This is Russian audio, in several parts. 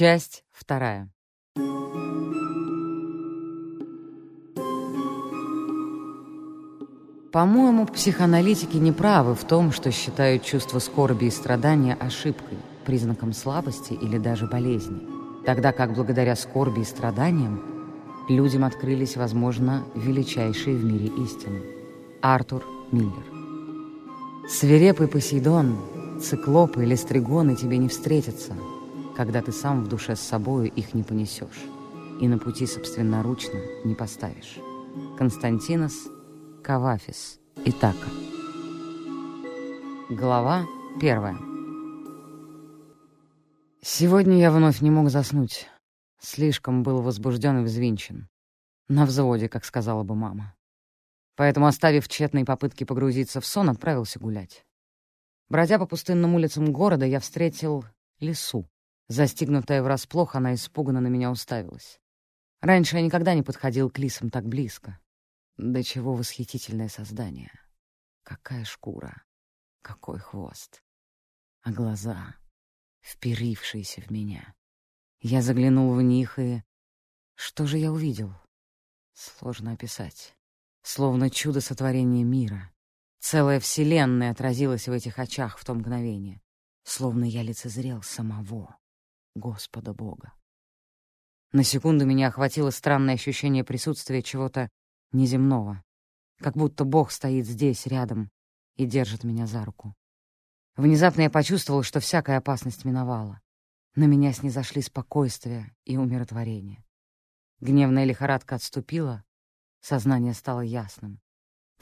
Часть вторая. По-моему, психоаналитики не правы в том, что считают чувство скорби и страдания ошибкой, признаком слабости или даже болезни, тогда как благодаря скорби и страданиям людям открылись, возможно, величайшие в мире истины. Артур Миллер. Свирепый Посейдон, циклопы или стригоны тебе не встретятся — когда ты сам в душе с собою их не понесешь и на пути собственноручно не поставишь. Константинос Кавафис Итака Глава первая Сегодня я вновь не мог заснуть. Слишком был возбужден и взвинчен. На взводе, как сказала бы мама. Поэтому, оставив тщетные попытки погрузиться в сон, отправился гулять. Бродя по пустынным улицам города, я встретил лесу. Застигнутая врасплох, она испуганно на меня уставилась. Раньше я никогда не подходил к лисам так близко. Да чего восхитительное создание. Какая шкура, какой хвост. А глаза, вперившиеся в меня. Я заглянул в них, и... Что же я увидел? Сложно описать. Словно чудо сотворения мира. Целая вселенная отразилась в этих очах в то мгновение. Словно я лицезрел самого Господа Бога. На секунду меня охватило странное ощущение присутствия чего-то неземного, как будто Бог стоит здесь, рядом, и держит меня за руку. Внезапно я почувствовал, что всякая опасность миновала. На меня снизошли спокойствие и умиротворение. Гневная лихорадка отступила, сознание стало ясным.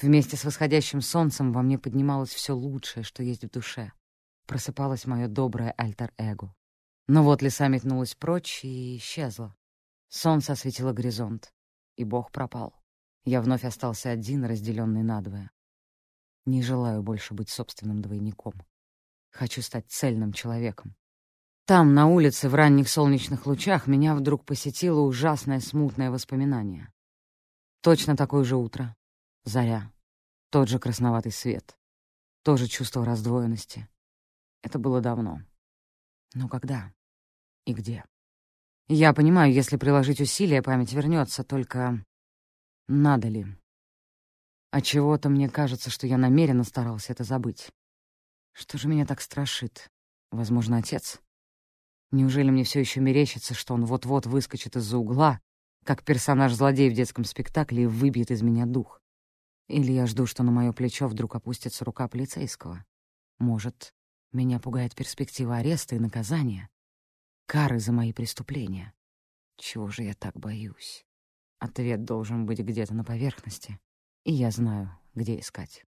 Вместе с восходящим солнцем во мне поднималось все лучшее, что есть в душе. Просыпалось мое доброе альтер-эго. Но вот лиса метнулась прочь и исчезла. Солнце осветило горизонт, и Бог пропал. Я вновь остался один, разделенный надвое. Не желаю больше быть собственным двойником. Хочу стать цельным человеком. Там, на улице, в ранних солнечных лучах, меня вдруг посетило ужасное смутное воспоминание. Точно такое же утро. Заря. Тот же красноватый свет. То же чувство раздвоенности. Это было давно. Но когда? И где. Я понимаю, если приложить усилия, память вернется, только надо ли? А чего-то мне кажется, что я намеренно старался это забыть. Что же меня так страшит? Возможно, отец? Неужели мне все еще мерещится, что он вот-вот выскочит из-за угла, как персонаж-злодей в детском спектакле, и выбьет из меня дух? Или я жду, что на мое плечо вдруг опустится рука полицейского? Может, меня пугает перспектива ареста и наказания? Кары за мои преступления. Чего же я так боюсь? Ответ должен быть где-то на поверхности, и я знаю, где искать.